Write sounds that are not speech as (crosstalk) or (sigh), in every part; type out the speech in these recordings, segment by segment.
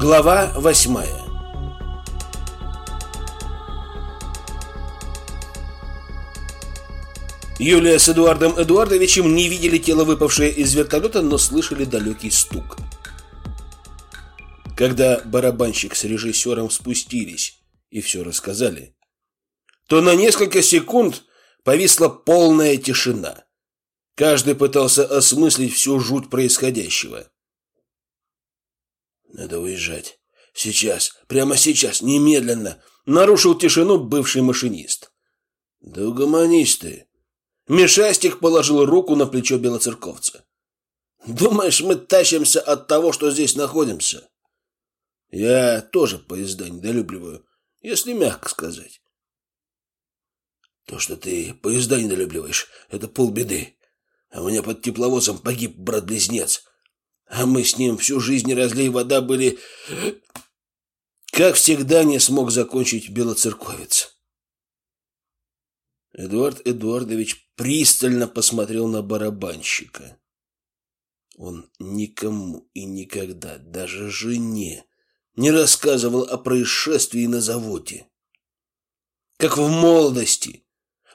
Глава восьмая Юлия с Эдуардом Эдуардовичем не видели тело, выпавшее из вертолета, но слышали далекий стук. Когда барабанщик с режиссером спустились и все рассказали, то на несколько секунд повисла полная тишина. Каждый пытался осмыслить всю жуть происходящего. Надо уезжать. Сейчас, прямо сейчас, немедленно, нарушил тишину бывший машинист. Да угомонись ты. Мишастик положил руку на плечо белоцерковца. Думаешь, мы тащимся от того, что здесь находимся? Я тоже поезда недолюбливаю, если мягко сказать. То, что ты поезда недолюбливаешь, это полбеды. А у меня под тепловозом погиб брат-близнец. А мы с ним всю жизнь разлей вода были... Как всегда не смог закончить белоцерковец. Эдуард Эдуардович пристально посмотрел на барабанщика. Он никому и никогда, даже жене, не рассказывал о происшествии на заводе. Как в молодости,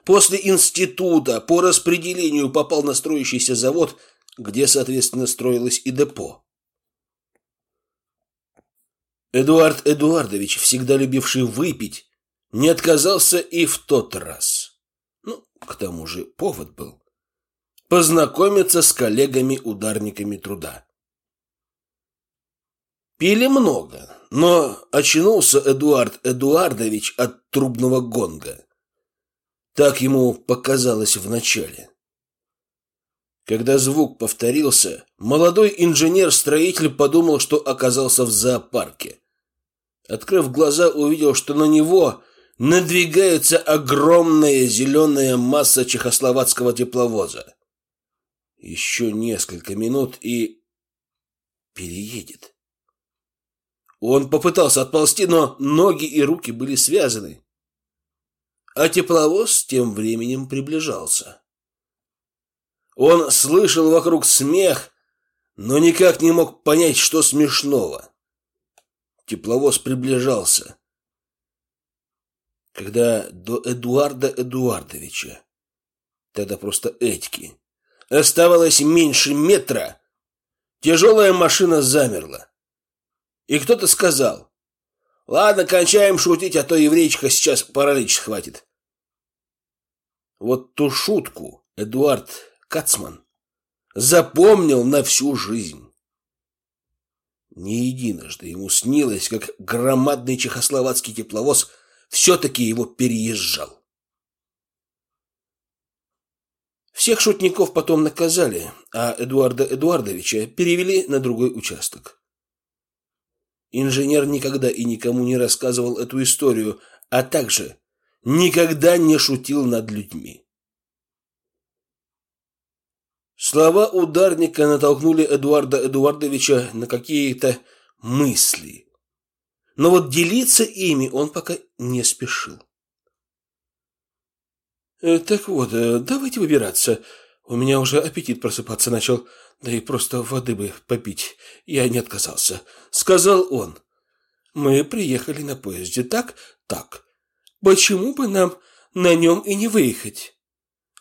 после института, по распределению попал на строящийся завод – где, соответственно, строилось и депо. Эдуард Эдуардович, всегда любивший выпить, не отказался и в тот раз. Ну, к тому же повод был. Познакомиться с коллегами-ударниками труда. Пили много, но очнулся Эдуард Эдуардович от трубного гонга. Так ему показалось вначале. Когда звук повторился, молодой инженер-строитель подумал, что оказался в зоопарке. Открыв глаза, увидел, что на него надвигается огромная зеленая масса чехословацкого тепловоза. Еще несколько минут и... переедет. Он попытался отползти, но ноги и руки были связаны. А тепловоз тем временем приближался. Он слышал вокруг смех, но никак не мог понять, что смешного. Тепловоз приближался. Когда до Эдуарда Эдуардовича, тогда просто Этьки, оставалось меньше метра, тяжелая машина замерла. И кто-то сказал, «Ладно, кончаем шутить, а то еврейчика сейчас паралич схватит». Вот ту шутку Эдуард Кацман запомнил на всю жизнь. Не единожды ему снилось, как громадный чехословацкий тепловоз все-таки его переезжал. Всех шутников потом наказали, а Эдуарда Эдуардовича перевели на другой участок. Инженер никогда и никому не рассказывал эту историю, а также никогда не шутил над людьми. Слова ударника натолкнули Эдуарда Эдуардовича на какие-то мысли. Но вот делиться ими он пока не спешил. «Э, «Так вот, э, давайте выбираться. У меня уже аппетит просыпаться начал, да и просто воды бы попить я не отказался», — сказал он. «Мы приехали на поезде, так? Так. Почему бы нам на нем и не выехать?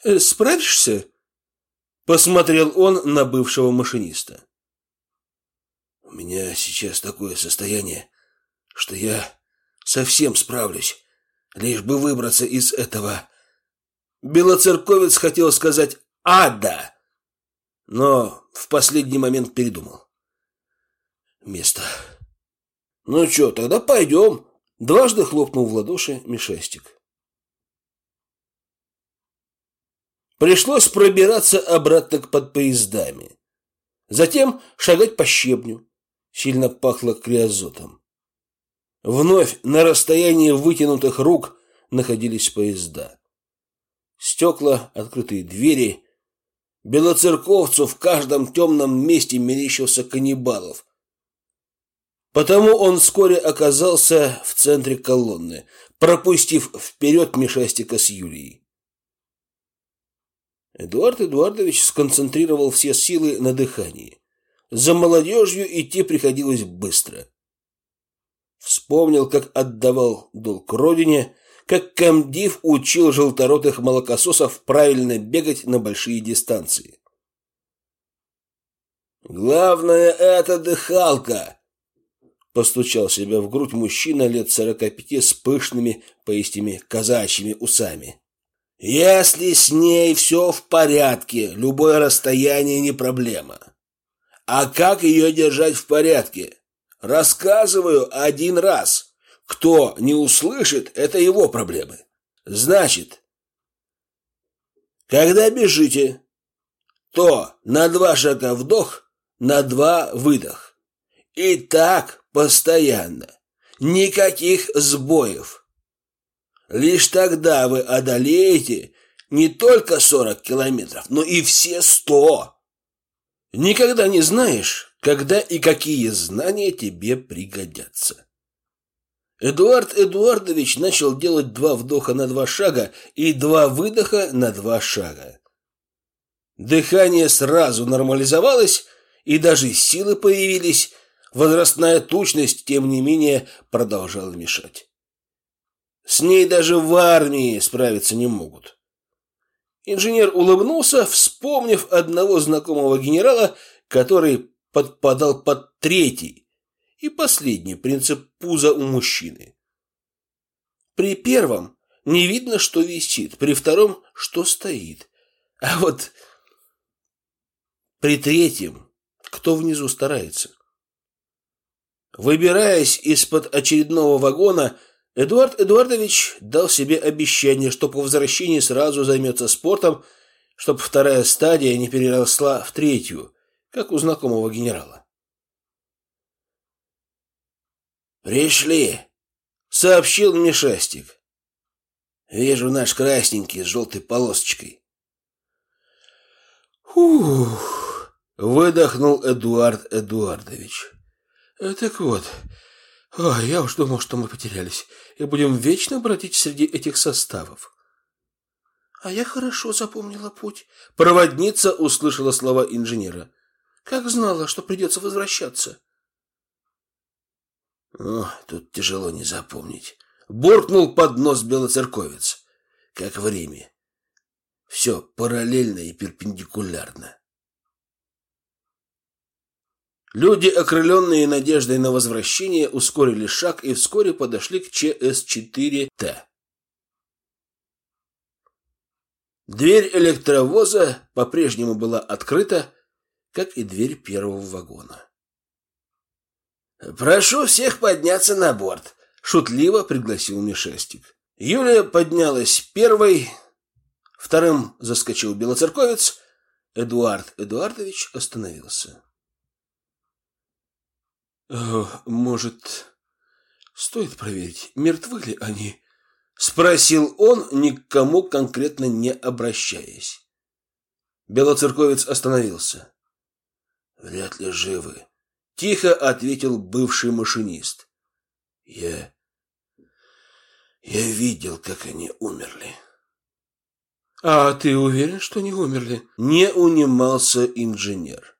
Э, справишься?» Посмотрел он на бывшего машиниста. У меня сейчас такое состояние, что я совсем справлюсь, лишь бы выбраться из этого. Белоцерковец хотел сказать «ада», но в последний момент передумал. Место. Ну что, тогда пойдем. Дважды хлопнул в ладоши Мишастик. Пришлось пробираться обратно к под поездами. Затем шагать по щебню. Сильно пахло криозотом. Вновь на расстоянии вытянутых рук находились поезда. Стекла, открытые двери. Белоцерковцу в каждом темном месте мерещился каннибалов. Потому он вскоре оказался в центре колонны, пропустив вперед Мишастика с Юлией. Эдуард Эдуардович сконцентрировал все силы на дыхании. За молодежью идти приходилось быстро. Вспомнил, как отдавал долг родине, как комдив учил желторотых молокососов правильно бегать на большие дистанции. «Главное — это дыхалка!» Постучал себя в грудь мужчина лет сорока пяти с пышными, поистине казачьими усами. «Если с ней все в порядке, любое расстояние не проблема. А как ее держать в порядке? Рассказываю один раз. Кто не услышит, это его проблемы. Значит, когда бежите, то на два шага вдох, на два выдох. И так постоянно. Никаких сбоев. Лишь тогда вы одолеете не только 40 километров, но и все 100. Никогда не знаешь, когда и какие знания тебе пригодятся. Эдуард Эдуардович начал делать два вдоха на два шага и два выдоха на два шага. Дыхание сразу нормализовалось, и даже силы появились, возрастная тучность, тем не менее, продолжала мешать. С ней даже в армии справиться не могут. Инженер улыбнулся, вспомнив одного знакомого генерала, который подпадал под третий и последний принцип пуза у мужчины. При первом не видно, что висит, при втором, что стоит. А вот при третьем, кто внизу старается. Выбираясь из-под очередного вагона, Эдуард Эдуардович дал себе обещание, что по возвращении сразу займется спортом, чтобы вторая стадия не переросла в третью, как у знакомого генерала. «Пришли!» — сообщил мне Шастик. «Вижу наш красненький с желтой полосочкой». «Ух!» — выдохнул Эдуард Эдуардович. «Так вот, Ой, я уж думал, что мы потерялись и будем вечно бродить среди этих составов. А я хорошо запомнила путь. Проводница услышала слова инженера. Как знала, что придется возвращаться. О, тут тяжело не запомнить. Буркнул под нос белоцерковец. Как в Риме. Все параллельно и перпендикулярно. Люди, окрыленные надеждой на возвращение, ускорили шаг и вскоре подошли к ЧС-4Т. Дверь электровоза по-прежнему была открыта, как и дверь первого вагона. «Прошу всех подняться на борт», — шутливо пригласил Мишестик. Юлия поднялась первой, вторым заскочил белоцерковец, Эдуард Эдуардович остановился. Э, может, стоит проверить, мертвы ли они? Спросил он, никому конкретно не обращаясь. Белоцерковец остановился. Вряд ли живы. Тихо ответил бывший машинист. Я... Я видел, как они умерли. А ты уверен, что не умерли? Не унимался инженер.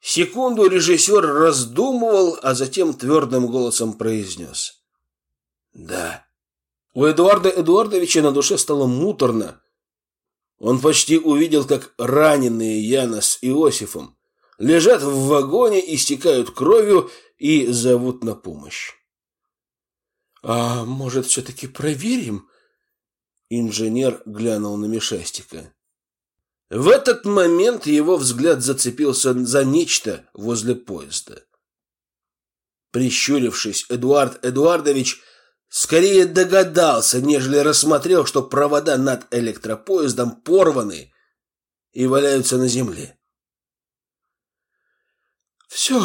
Секунду режиссер раздумывал, а затем твердым голосом произнес. «Да». У Эдуарда Эдуардовича на душе стало муторно. Он почти увидел, как раненые Яна с Иосифом лежат в вагоне, истекают кровью и зовут на помощь. «А может, все-таки проверим?» Инженер глянул на Мишастика. В этот момент его взгляд зацепился за нечто возле поезда. Прищурившись, Эдуард Эдуардович скорее догадался, нежели рассмотрел, что провода над электропоездом порваны и валяются на земле. «Все,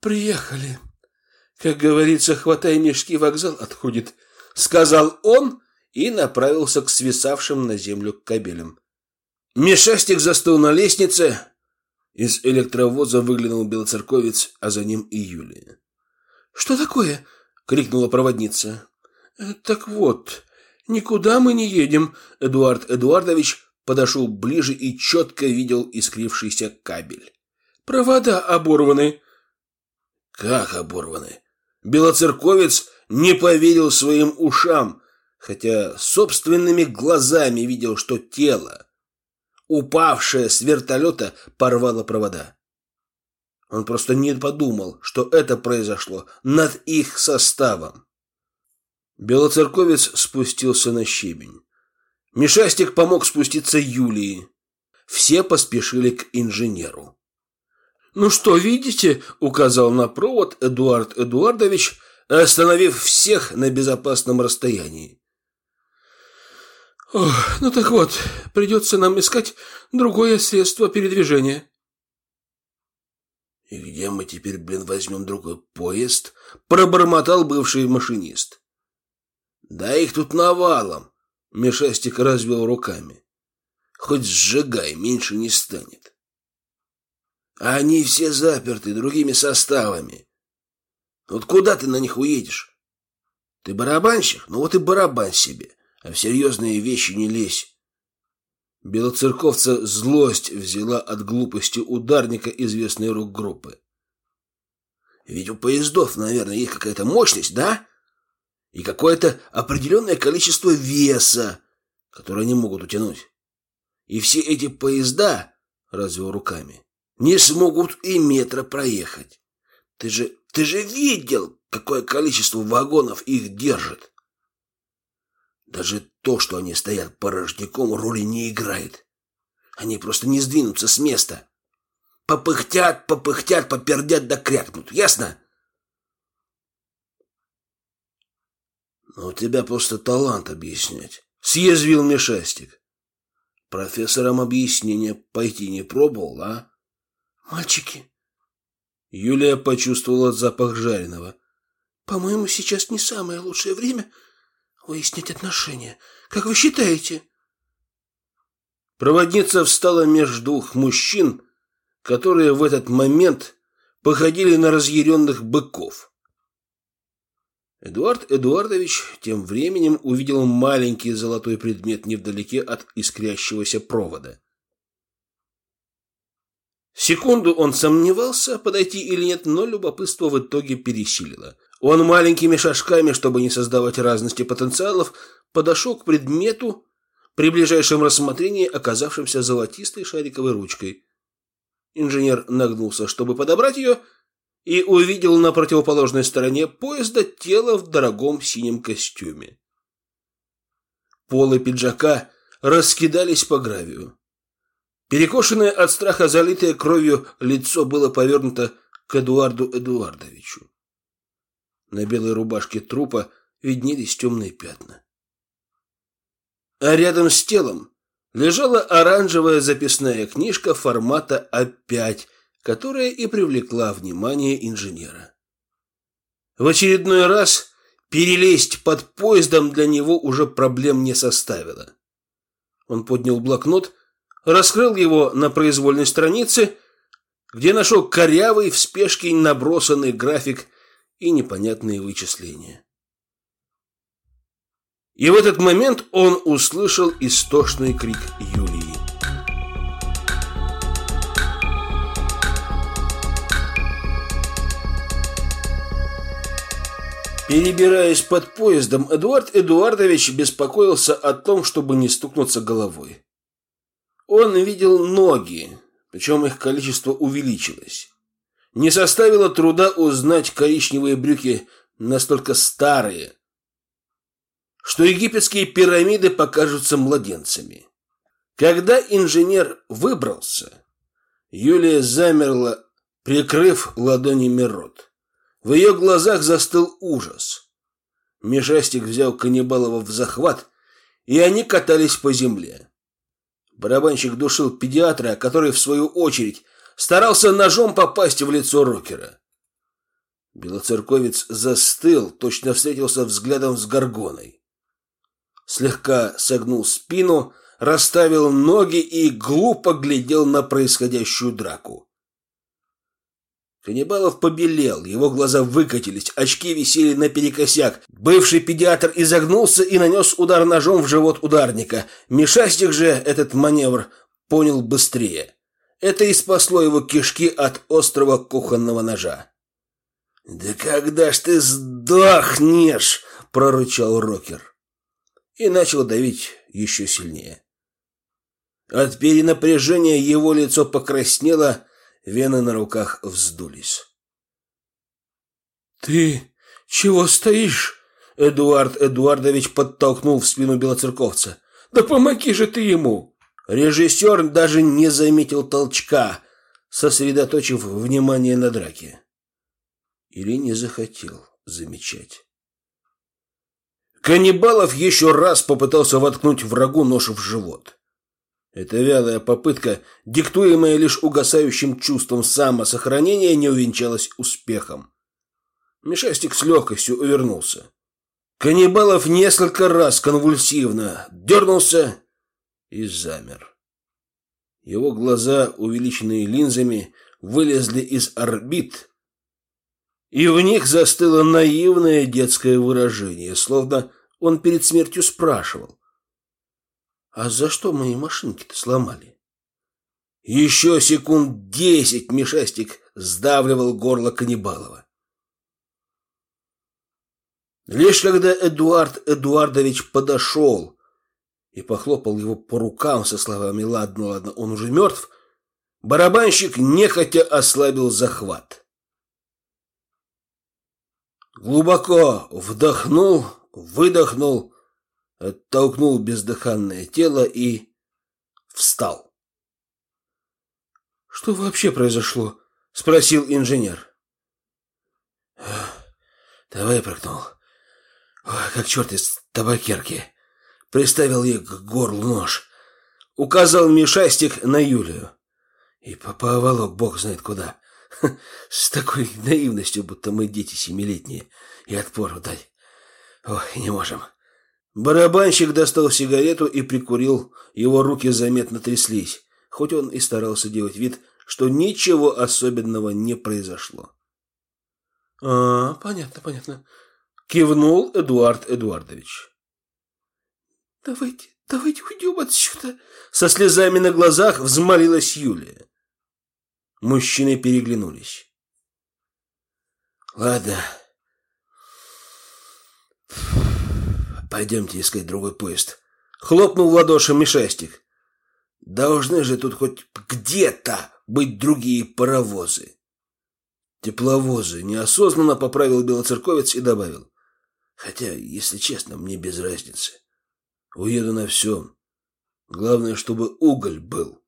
приехали. Как говорится, хватай мешки, вокзал отходит», — сказал он и направился к свисавшим на землю кабелям. Мешастик застыл на лестнице. Из электровоза выглянул белоцерковец, а за ним и Юлия. «Что такое?» — крикнула проводница. «Э, «Так вот, никуда мы не едем». Эдуард Эдуардович подошел ближе и четко видел искрившийся кабель. «Провода оборваны». «Как оборваны?» Белоцерковец не поверил своим ушам, хотя собственными глазами видел, что тело, упавшее с вертолета, порвало провода. Он просто не подумал, что это произошло над их составом. Белоцерковец спустился на щебень. Мишастик помог спуститься Юлии. Все поспешили к инженеру. «Ну что, видите?» — указал на провод Эдуард Эдуардович, остановив всех на безопасном расстоянии. Ох, ну так вот, придется нам искать другое средство передвижения. И где мы теперь, блин, возьмем другой поезд? Пробормотал бывший машинист. Да их тут навалом. Мишастик развел руками. Хоть сжигай, меньше не станет. А они все заперты другими составами. Вот куда ты на них уедешь? Ты барабанщик? Ну вот и барабан себе а в серьезные вещи не лезь. Белоцерковца злость взяла от глупости ударника известной рок-группы. Ведь у поездов, наверное, есть какая-то мощность, да? И какое-то определенное количество веса, которое они могут утянуть. И все эти поезда, развел руками, не смогут и метра проехать. Ты же, ты же видел, какое количество вагонов их держит. Даже то, что они стоят порожняком, роли не играет. Они просто не сдвинутся с места. Попыхтят, попыхтят, попердят да крякнут. Ясно? Но у тебя просто талант объяснять. Съязвил Мишастик. Профессорам объяснение пойти не пробовал, а? Мальчики. Юлия почувствовала запах жареного. По-моему, сейчас не самое лучшее время выяснить отношения. Как вы считаете?» Проводница встала между двух мужчин, которые в этот момент походили на разъяренных быков. Эдуард Эдуардович тем временем увидел маленький золотой предмет невдалеке от искрящегося провода. Секунду он сомневался, подойти или нет, но любопытство в итоге пересилило. Он маленькими шажками, чтобы не создавать разности потенциалов, подошел к предмету, при ближайшем рассмотрении оказавшимся золотистой шариковой ручкой. Инженер нагнулся, чтобы подобрать ее, и увидел на противоположной стороне поезда тело в дорогом синем костюме. Полы пиджака раскидались по гравию. Перекошенное от страха залитое кровью лицо было повернуто к Эдуарду Эдуардовичу. На белой рубашке трупа виднелись темные пятна. А рядом с телом лежала оранжевая записная книжка формата А5, которая и привлекла внимание инженера. В очередной раз перелезть под поездом для него уже проблем не составило. Он поднял блокнот, раскрыл его на произвольной странице, где нашел корявый в спешке набросанный график и непонятные вычисления. И в этот момент он услышал истошный крик Юлии. Перебираясь под поездом, Эдуард Эдуардович беспокоился о том, чтобы не стукнуться головой. Он видел ноги, причем их количество увеличилось. Не составило труда узнать коричневые брюки настолько старые, что египетские пирамиды покажутся младенцами. Когда инженер выбрался, Юлия замерла, прикрыв ладонями рот. В ее глазах застыл ужас. Межастик взял Каннибалова в захват, и они катались по земле. Барабанщик душил педиатра, который, в свою очередь, старался ножом попасть в лицо рокера. Белоцерковец застыл, точно встретился взглядом с горгоной. Слегка согнул спину, расставил ноги и глупо глядел на происходящую драку. Каннибалов побелел, его глаза выкатились, очки висели наперекосяк. Бывший педиатр изогнулся и нанес удар ножом в живот ударника. Мишастик же этот маневр понял быстрее. Это и спасло его кишки от острого кухонного ножа. «Да когда ж ты сдохнешь?» – прорычал Рокер. И начал давить еще сильнее. От перенапряжения его лицо покраснело, вены на руках вздулись. «Ты чего стоишь?» Эдуард Эдуардович подтолкнул в спину белоцерковца. «Да помоги же ты ему!» Режиссер даже не заметил толчка, сосредоточив внимание на драке. Или не захотел замечать. Каннибалов еще раз попытался воткнуть врагу нож в живот. Эта вялая попытка, диктуемая лишь угасающим чувством самосохранения, не увенчалась успехом. Мишастик с легкостью увернулся. Каннибалов несколько раз конвульсивно дернулся и замер. Его глаза, увеличенные линзами, вылезли из орбит, и в них застыло наивное детское выражение, словно он перед смертью спрашивал, «А за что мои машинки-то сломали?» Еще секунд десять Мишастик сдавливал горло Каннибалова. Лишь когда Эдуард Эдуардович подошел и похлопал его по рукам со словами «Ладно, ладно, он уже мертв», барабанщик нехотя ослабил захват. Глубоко вдохнул, выдохнул, оттолкнул бездыханное тело и встал. «Что вообще произошло?» — спросил инженер. «Давай прыгнул. Ой, как черт из табакерки. Приставил ей к горлу нож. Указал Мишастик на Юлию. И поволок бог знает куда. (laughs) С такой наивностью, будто мы дети семилетние. И отпору дать. Ой, не можем. Барабанщик достал сигарету и прикурил. Его руки заметно тряслись. Хоть он и старался делать вид, что ничего особенного не произошло. А, понятно, понятно кивнул Эдуард Эдуардович. Давайте, давайте уйдем отсюда, со слезами на глазах взмолилась Юлия. Мужчины переглянулись. Ладно. Пойдемте искать другой поезд. Хлопнул в ладоши Мишастик. Должны же тут хоть где-то быть другие паровозы. Тепловозы неосознанно поправил белоцерковец и добавил. Хотя, если честно, мне без разницы. Уеду на всем. Главное, чтобы уголь был.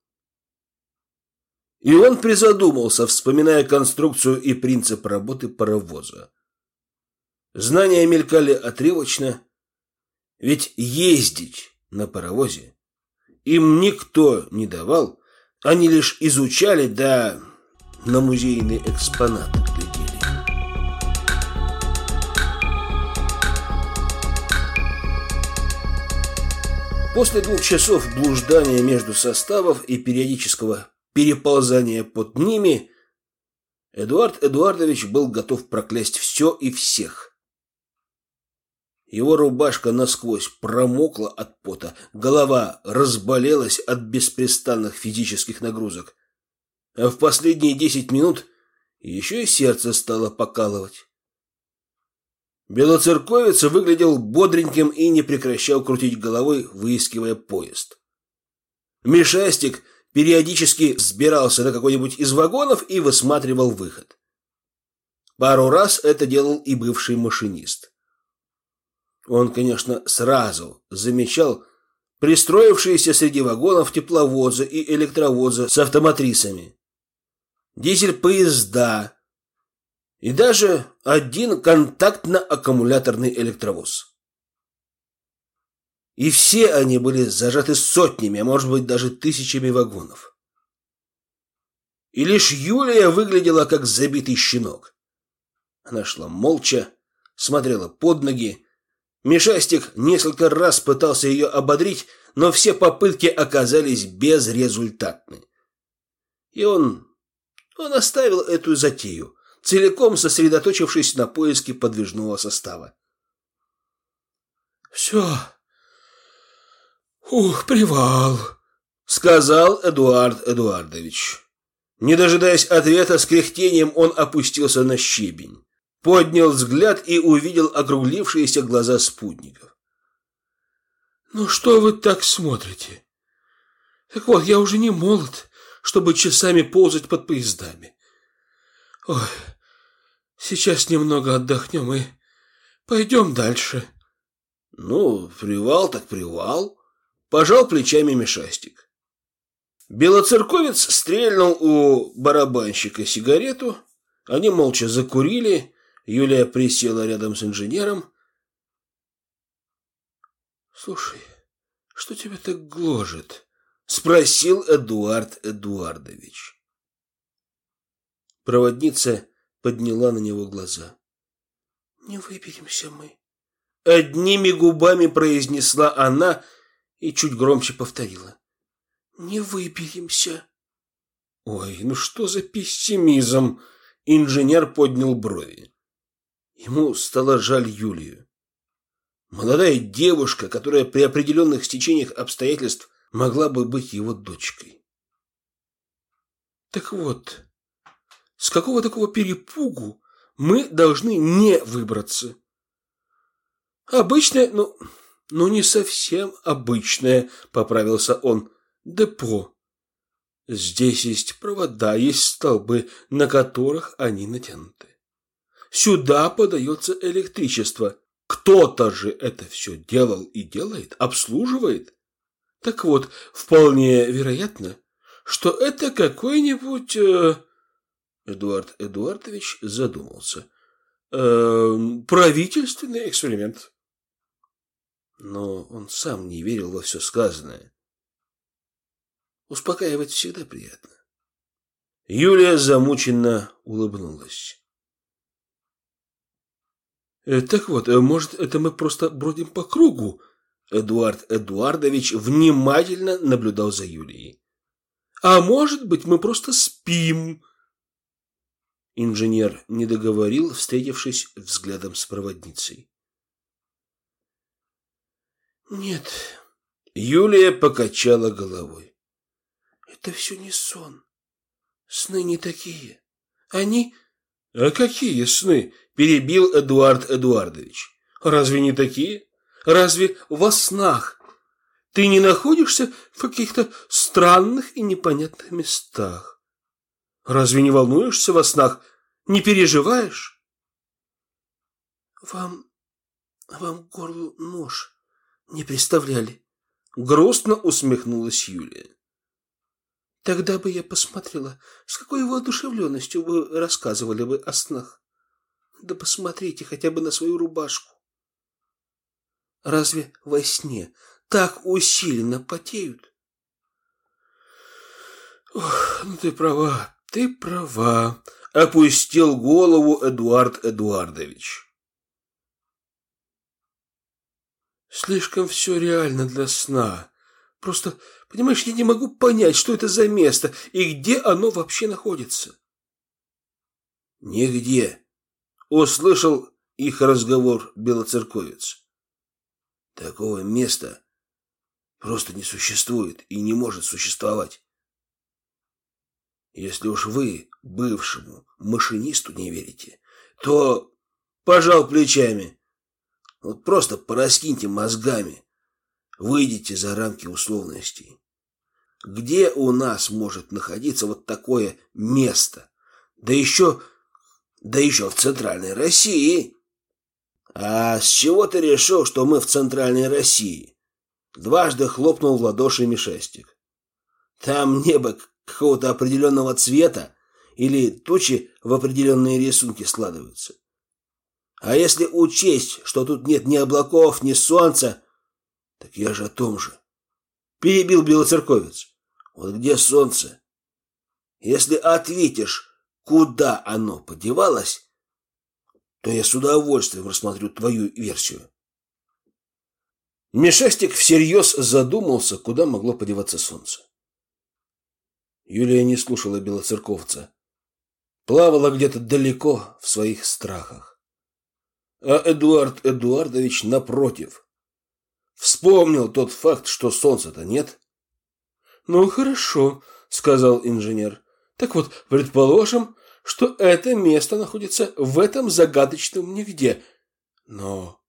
И он призадумался, вспоминая конструкцию и принцип работы паровоза. Знания мелькали отрывочно, ведь ездить на паровозе им никто не давал, они лишь изучали, да на музейные экспонаты После двух часов блуждания между составов и периодического переползания под ними, Эдуард Эдуардович был готов проклясть все и всех. Его рубашка насквозь промокла от пота, голова разболелась от беспрестанных физических нагрузок, а в последние десять минут еще и сердце стало покалывать. Белоцерковец выглядел бодреньким и не прекращал крутить головой, выискивая поезд. Мишастик периодически сбирался на какой-нибудь из вагонов и высматривал выход. Пару раз это делал и бывший машинист. Он, конечно, сразу замечал пристроившиеся среди вагонов тепловозы и электровозы с автоматрисами, дизель-поезда, и даже один контактно-аккумуляторный электровоз. И все они были зажаты сотнями, а может быть даже тысячами вагонов. И лишь Юлия выглядела как забитый щенок. Она шла молча, смотрела под ноги. Мишастик несколько раз пытался ее ободрить, но все попытки оказались безрезультатны. И он, он оставил эту затею, целиком сосредоточившись на поиске подвижного состава. «Все. Ух, привал», — сказал Эдуард Эдуардович. Не дожидаясь ответа, с кряхтением он опустился на щебень. поднял взгляд и увидел округлившиеся глаза спутников. «Ну что вы так смотрите? Так вот, я уже не молод, чтобы часами ползать под поездами. Ой, сейчас немного отдохнем и пойдем дальше». «Ну, привал так привал», — пожал плечами Мишастик. Белоцерковец стрельнул у барабанщика сигарету, они молча закурили, Юлия присела рядом с инженером. «Слушай, что тебя так гложет?» — спросил Эдуард Эдуардович. Проводница подняла на него глаза. «Не выберемся мы», — одними губами произнесла она и чуть громче повторила. «Не выберемся». «Ой, ну что за пессимизм?» Инженер поднял брови. Ему стало жаль Юлию. Молодая девушка, которая при определенных стечениях обстоятельств могла бы быть его дочкой. Так вот, с какого такого перепугу мы должны не выбраться? Обычное, ну, ну не совсем обычное, поправился он, депо. Здесь есть провода, есть столбы, на которых они натянуты. Сюда подается электричество. Кто-то же это все делал и делает, обслуживает. Так вот, вполне вероятно, что это какой-нибудь... Э... Эдуард Эдуардович задумался. Э, правительственный эксперимент. Но он сам не верил во все сказанное. Успокаивать всегда приятно. Юлия замученно улыбнулась. Э, так вот, э, может, это мы просто бродим по кругу? Эдуард Эдуардович внимательно наблюдал за Юлией. А может быть, мы просто спим? Инженер не договорил, встретившись взглядом с проводницей. Нет. Юлия покачала головой. Это все не сон. Сны не такие. Они... А какие сны? перебил Эдуард Эдуардович. Разве не такие? Разве во снах ты не находишься в каких-то странных и непонятных местах? Разве не волнуешься во снах? Не переживаешь? Вам вам горлу нож не представляли? Грустно усмехнулась Юлия. Тогда бы я посмотрела, с какой воодушевленностью вы рассказывали бы о снах. Да посмотрите хотя бы на свою рубашку. Разве во сне так усиленно потеют? Ох, ну ты права, ты права, опустил голову Эдуард Эдуардович. Слишком все реально для сна. Просто, понимаешь, я не могу понять, что это за место и где оно вообще находится. Нигде, услышал их разговор белоцерковец. Такого места просто не существует и не может существовать. Если уж вы бывшему машинисту не верите, то пожал плечами. Вот просто пораскиньте мозгами. Выйдите за рамки условностей. Где у нас может находиться вот такое место? Да еще да еще в Центральной России. А с чего ты решил, что мы в Центральной России? Дважды хлопнул в ладоши Мишестик. Там небо какого-то определенного цвета или тучи в определенные рисунки складываются. А если учесть, что тут нет ни облаков, ни солнца, так я же о том же. Перебил белоцерковец. Вот где солнце? Если ответишь, куда оно подевалось, то я с удовольствием рассмотрю твою версию. Мишастик всерьез задумался, куда могло подеваться солнце. Юлия не слушала белоцерковца. Плавала где-то далеко в своих страхах. А Эдуард Эдуардович, напротив, вспомнил тот факт, что солнца-то нет. «Ну, хорошо», — сказал инженер. «Так вот, предположим, что это место находится в этом загадочном нигде. Но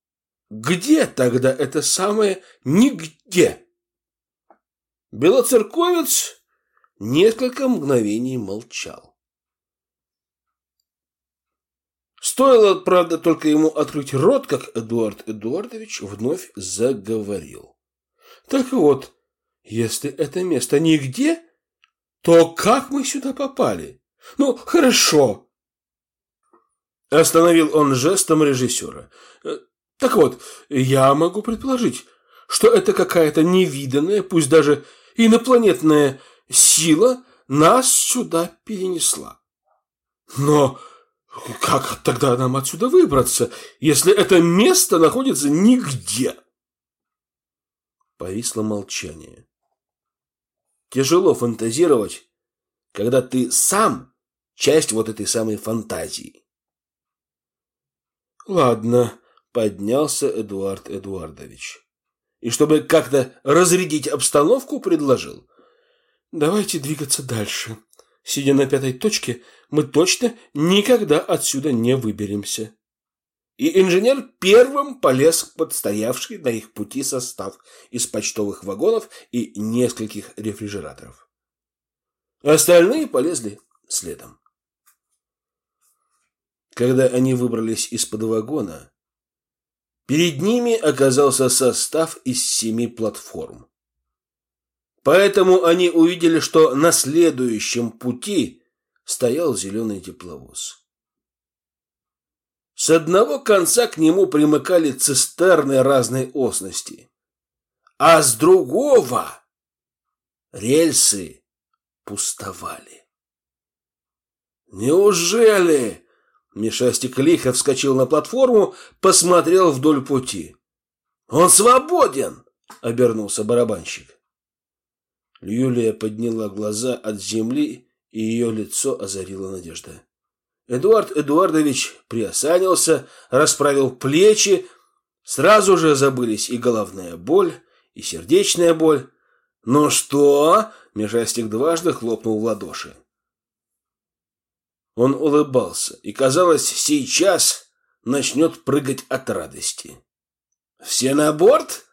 где тогда это самое нигде? Белоцерковец несколько мгновений молчал. Стоило, правда, только ему открыть рот, как Эдуард Эдуардович вновь заговорил. Так вот, если это место нигде, то как мы сюда попали? Ну, хорошо. Остановил он жестом режиссера. Э, так вот, я могу предположить, что это какая-то невиданная, пусть даже инопланетная сила нас сюда перенесла. Но как тогда нам отсюда выбраться, если это место находится нигде? Повисло молчание. Тяжело фантазировать, когда ты сам часть вот этой самой фантазии. Ладно, поднялся Эдуард Эдуардович. И чтобы как-то разрядить обстановку, предложил. Давайте двигаться дальше. Сидя на пятой точке, мы точно никогда отсюда не выберемся. И инженер первым полез под стоявший на их пути состав из почтовых вагонов и нескольких рефрижераторов. Остальные полезли следом. Когда они выбрались из-под вагона, перед ними оказался состав из семи платформ. Поэтому они увидели, что на следующем пути стоял зеленый тепловоз. С одного конца к нему примыкали цистерны разной осности, а с другого рельсы пустовали. «Неужели?» Мишастик лихо вскочил на платформу, посмотрел вдоль пути. «Он свободен!» — обернулся барабанщик. Юлия подняла глаза от земли, и ее лицо озарила надежда. Эдуард Эдуардович приосанился, расправил плечи, сразу же забылись и головная боль, и сердечная боль. «Ну что?» – Межастик дважды хлопнул в ладоши. Он улыбался, и, казалось, сейчас начнет прыгать от радости. «Все на борт?»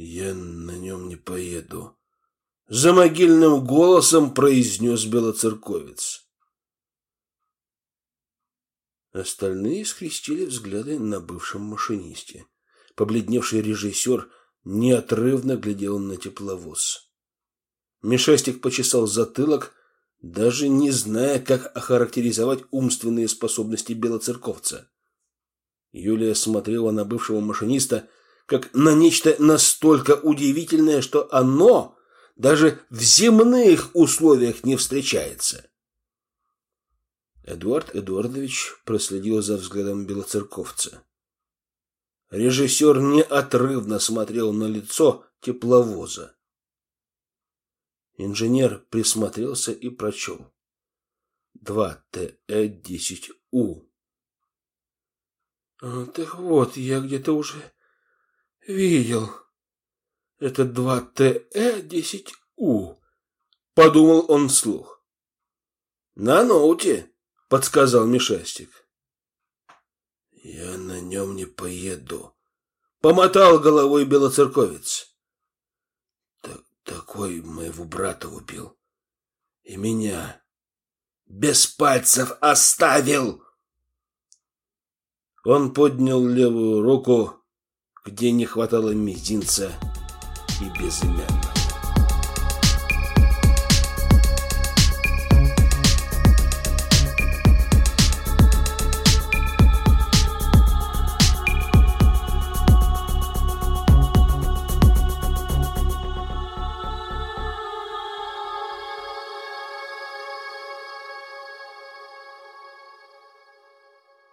«Я на нем не поеду», — за могильным голосом произнес белоцерковец. Остальные скрестили взгляды на бывшем машинисте. Побледневший режиссер неотрывно глядел на тепловоз. Мишастик почесал затылок, даже не зная, как охарактеризовать умственные способности белоцерковца. Юлия смотрела на бывшего машиниста как на нечто настолько удивительное, что оно даже в земных условиях не встречается. Эдуард Эдуардович проследил за взглядом белоцерковца. Режиссер неотрывно смотрел на лицо тепловоза. Инженер присмотрелся и прочел. 2ТЭ-10У. Так вот, я где-то уже Видел. Это 2ТЭ-10У, подумал он вслух. На ноуте, подсказал Мишастик. Я на нем не поеду, помотал головой белоцерковец. Так, такой моего брата убил. И меня без пальцев оставил. Он поднял левую руку где не хватало мизинца и безымянного.